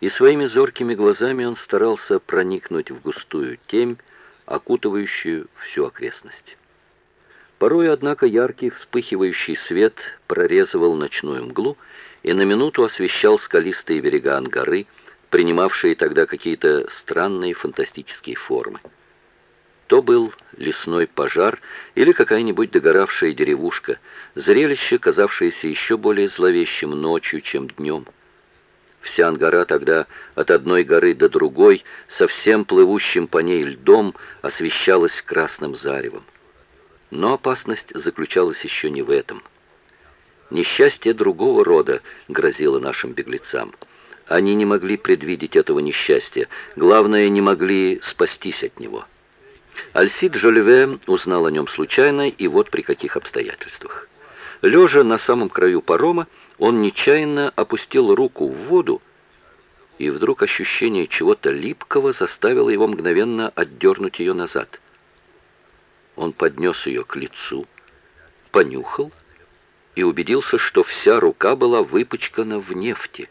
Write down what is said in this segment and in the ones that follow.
и своими зоркими глазами он старался проникнуть в густую темь, окутывающую всю окрестность. Порой, однако, яркий вспыхивающий свет прорезывал ночную мглу и на минуту освещал скалистые берега Ангары, принимавшие тогда какие-то странные фантастические формы. То был лесной пожар или какая-нибудь догоравшая деревушка, зрелище, казавшееся еще более зловещим ночью, чем днем. Вся Ангара тогда от одной горы до другой, совсем плывущим по ней льдом, освещалась красным заревом. Но опасность заключалась еще не в этом. Несчастье другого рода грозило нашим беглецам. Они не могли предвидеть этого несчастья, главное, не могли спастись от него. Альсид Жолеве узнал о нем случайно, и вот при каких обстоятельствах. Лежа на самом краю парома, он нечаянно опустил руку в воду, и вдруг ощущение чего-то липкого заставило его мгновенно отдернуть ее назад. Он поднес ее к лицу, понюхал и убедился, что вся рука была выпачкана в нефти.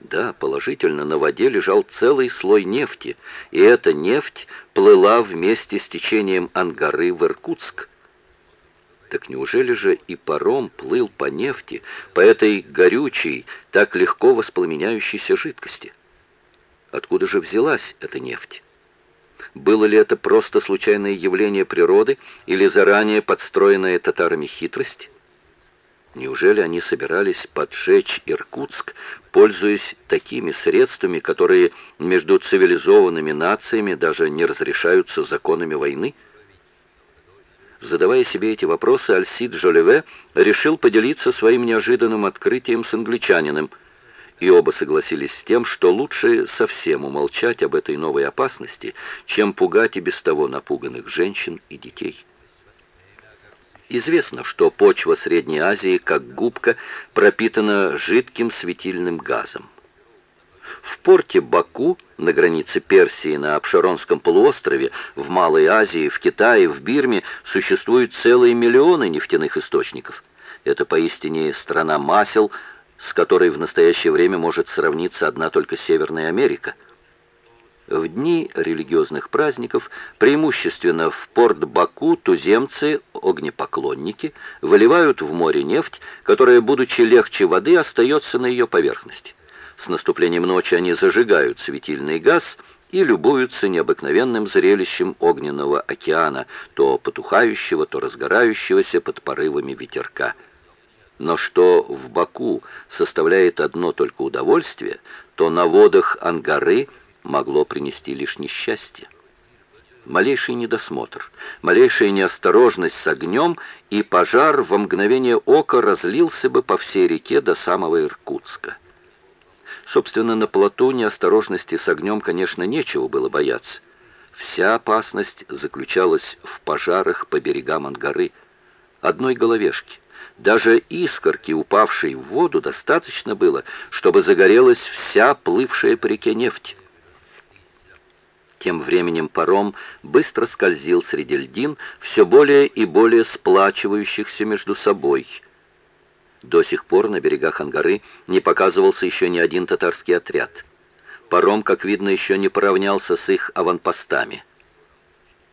Да, положительно, на воде лежал целый слой нефти, и эта нефть плыла вместе с течением Ангары в Иркутск. Так неужели же и паром плыл по нефти, по этой горючей, так легко воспламеняющейся жидкости? Откуда же взялась эта нефть? Было ли это просто случайное явление природы или заранее подстроенная татарами хитрость? Неужели они собирались поджечь Иркутск, пользуясь такими средствами, которые между цивилизованными нациями даже не разрешаются законами войны? Задавая себе эти вопросы, Альсид Жолеве решил поделиться своим неожиданным открытием с англичанином, и оба согласились с тем, что лучше совсем умолчать об этой новой опасности, чем пугать и без того напуганных женщин и детей. Известно, что почва Средней Азии, как губка, пропитана жидким светильным газом. В порте Баку, на границе Персии, на Абшаронском полуострове, в Малой Азии, в Китае, в Бирме существуют целые миллионы нефтяных источников. Это поистине страна масел, с которой в настоящее время может сравниться одна только Северная Америка – в дни религиозных праздников, преимущественно в порт Баку, туземцы, огнепоклонники, выливают в море нефть, которая, будучи легче воды, остается на ее поверхности. С наступлением ночи они зажигают светильный газ и любуются необыкновенным зрелищем огненного океана, то потухающего, то разгорающегося под порывами ветерка. Но что в Баку составляет одно только удовольствие, то на водах Ангары – могло принести лишь несчастье. Малейший недосмотр, малейшая неосторожность с огнем, и пожар во мгновение ока разлился бы по всей реке до самого Иркутска. Собственно, на плоту неосторожности с огнем, конечно, нечего было бояться. Вся опасность заключалась в пожарах по берегам Ангары. Одной головешки, даже искорки, упавшей в воду, достаточно было, чтобы загорелась вся плывшая по реке нефть. Тем временем паром быстро скользил среди льдин, все более и более сплачивающихся между собой. До сих пор на берегах Ангары не показывался еще ни один татарский отряд. Паром, как видно, еще не поравнялся с их аванпостами.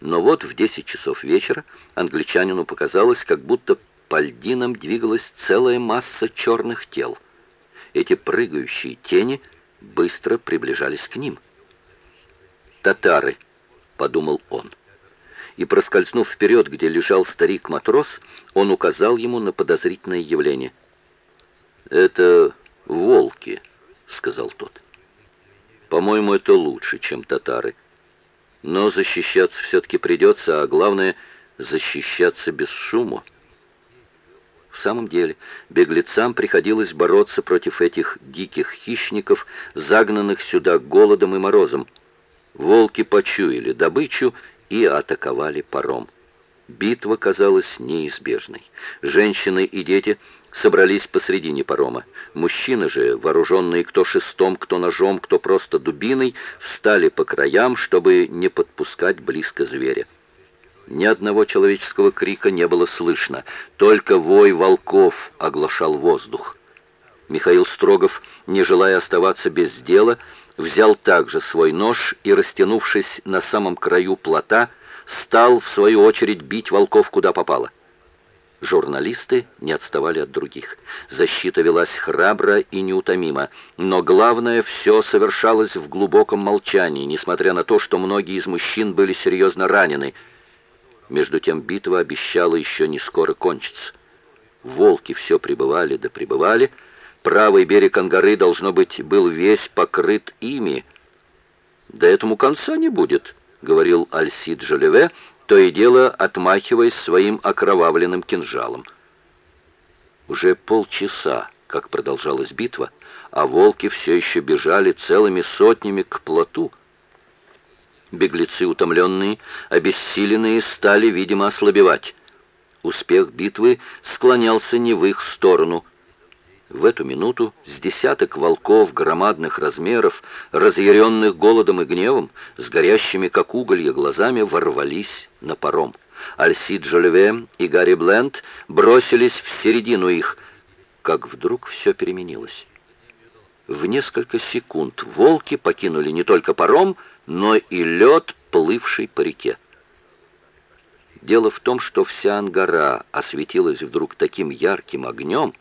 Но вот в 10 часов вечера англичанину показалось, как будто по льдинам двигалась целая масса черных тел. Эти прыгающие тени быстро приближались к ним татары», — подумал он. И, проскользнув вперед, где лежал старик-матрос, он указал ему на подозрительное явление. «Это волки», — сказал тот. «По-моему, это лучше, чем татары. Но защищаться все-таки придется, а главное — защищаться без шума». В самом деле, беглецам приходилось бороться против этих диких хищников, загнанных сюда голодом и морозом. Волки почуяли добычу и атаковали паром. Битва казалась неизбежной. Женщины и дети собрались посредине парома. Мужчины же, вооруженные кто шестом, кто ножом, кто просто дубиной, встали по краям, чтобы не подпускать близко зверя. Ни одного человеческого крика не было слышно, только вой волков оглашал воздух. Михаил Строгов, не желая оставаться без дела, взял также свой нож и, растянувшись на самом краю плота, стал, в свою очередь, бить волков куда попало. Журналисты не отставали от других. Защита велась храбро и неутомимо, но главное, все совершалось в глубоком молчании, несмотря на то, что многие из мужчин были серьезно ранены. Между тем битва обещала еще не скоро кончиться. Волки все прибывали да прибывали. Правый берег Ангары, должно быть, был весь покрыт ими. «Да этому конца не будет», — говорил Альсид Жалеве, то и дело отмахиваясь своим окровавленным кинжалом. Уже полчаса, как продолжалась битва, а волки все еще бежали целыми сотнями к плоту. Беглецы, утомленные, обессиленные, стали, видимо, ослабевать. Успех битвы склонялся не в их сторону. В эту минуту с десяток волков громадных размеров, разъяренных голодом и гневом, с горящими, как уголья, глазами ворвались на паром. Альсид Жолеве и Гарри Бленд бросились в середину их, как вдруг все переменилось. В несколько секунд волки покинули не только паром, но и лед, плывший по реке. Дело в том, что вся Ангара осветилась вдруг таким ярким огнем,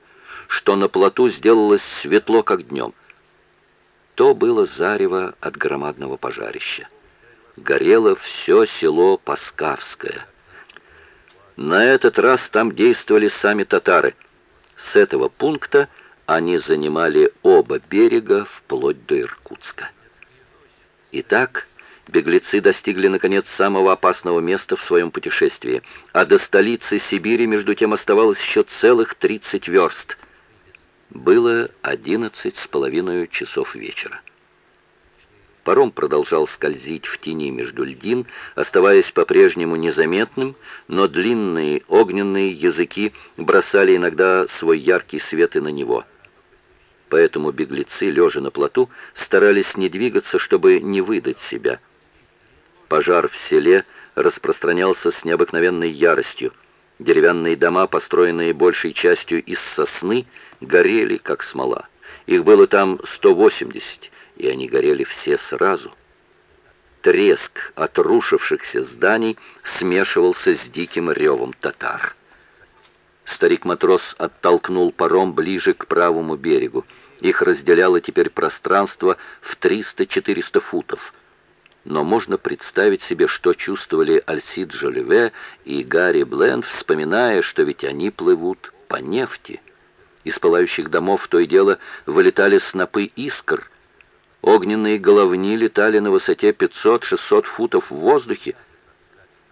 что на плоту сделалось светло, как днем. То было зарево от громадного пожарища. Горело все село Паскавское. На этот раз там действовали сами татары. С этого пункта они занимали оба берега вплоть до Иркутска. Итак, беглецы достигли, наконец, самого опасного места в своем путешествии, а до столицы Сибири, между тем, оставалось еще целых 30 верст – было одиннадцать с половиной часов вечера. Паром продолжал скользить в тени между льдин, оставаясь по-прежнему незаметным, но длинные огненные языки бросали иногда свой яркий свет и на него. Поэтому беглецы, лежа на плоту, старались не двигаться, чтобы не выдать себя. Пожар в селе распространялся с необыкновенной яростью. Деревянные дома, построенные большей частью из сосны, горели, как смола. Их было там 180, и они горели все сразу. Треск от рушившихся зданий смешивался с диким ревом татар. Старик-матрос оттолкнул паром ближе к правому берегу. Их разделяло теперь пространство в 300-400 футов но можно представить себе, что чувствовали Альсид Жолеве и Гарри Бленд, вспоминая, что ведь они плывут по нефти. Из пылающих домов то и дело вылетали снопы искр. Огненные головни летали на высоте 500-600 футов в воздухе.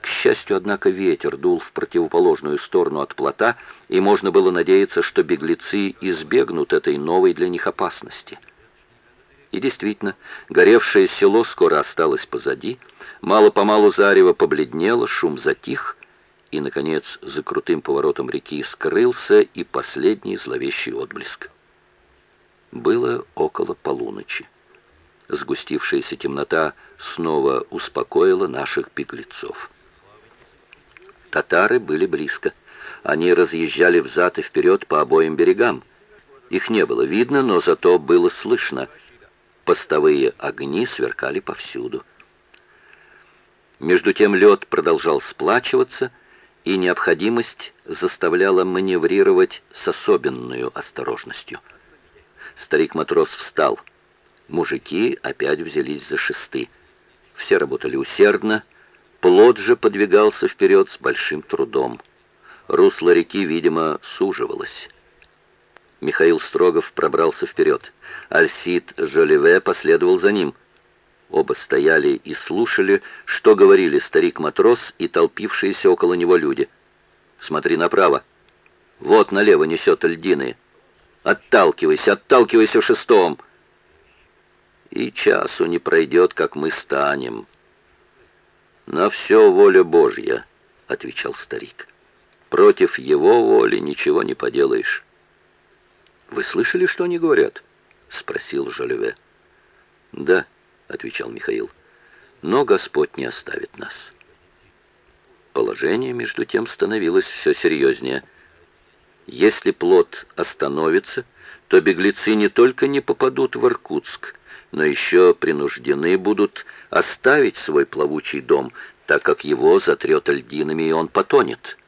К счастью, однако, ветер дул в противоположную сторону от плота, и можно было надеяться, что беглецы избегнут этой новой для них опасности. И действительно, горевшее село скоро осталось позади, мало-помалу зарево побледнело, шум затих, и, наконец, за крутым поворотом реки скрылся и последний зловещий отблеск. Было около полуночи. Сгустившаяся темнота снова успокоила наших беглецов. Татары были близко. Они разъезжали взад и вперед по обоим берегам. Их не было видно, но зато было слышно — Постовые огни сверкали повсюду. Между тем лед продолжал сплачиваться, и необходимость заставляла маневрировать с особенной осторожностью. Старик-матрос встал. Мужики опять взялись за шесты. Все работали усердно. Плот же подвигался вперед с большим трудом. Русло реки, видимо, суживалось. Михаил Строгов пробрался вперед. Альсид Жолеве последовал за ним. Оба стояли и слушали, что говорили старик-матрос и толпившиеся около него люди. «Смотри направо. Вот налево несет льдины. Отталкивайся, отталкивайся шестом!» «И часу не пройдет, как мы станем». «На все воля Божья», — отвечал старик. «Против его воли ничего не поделаешь». «Вы слышали, что они говорят?» — спросил Жолеве. «Да», — отвечал Михаил, — «но Господь не оставит нас». Положение, между тем, становилось все серьезнее. Если плод остановится, то беглецы не только не попадут в Иркутск, но еще принуждены будут оставить свой плавучий дом, так как его затрет льдинами, и он потонет.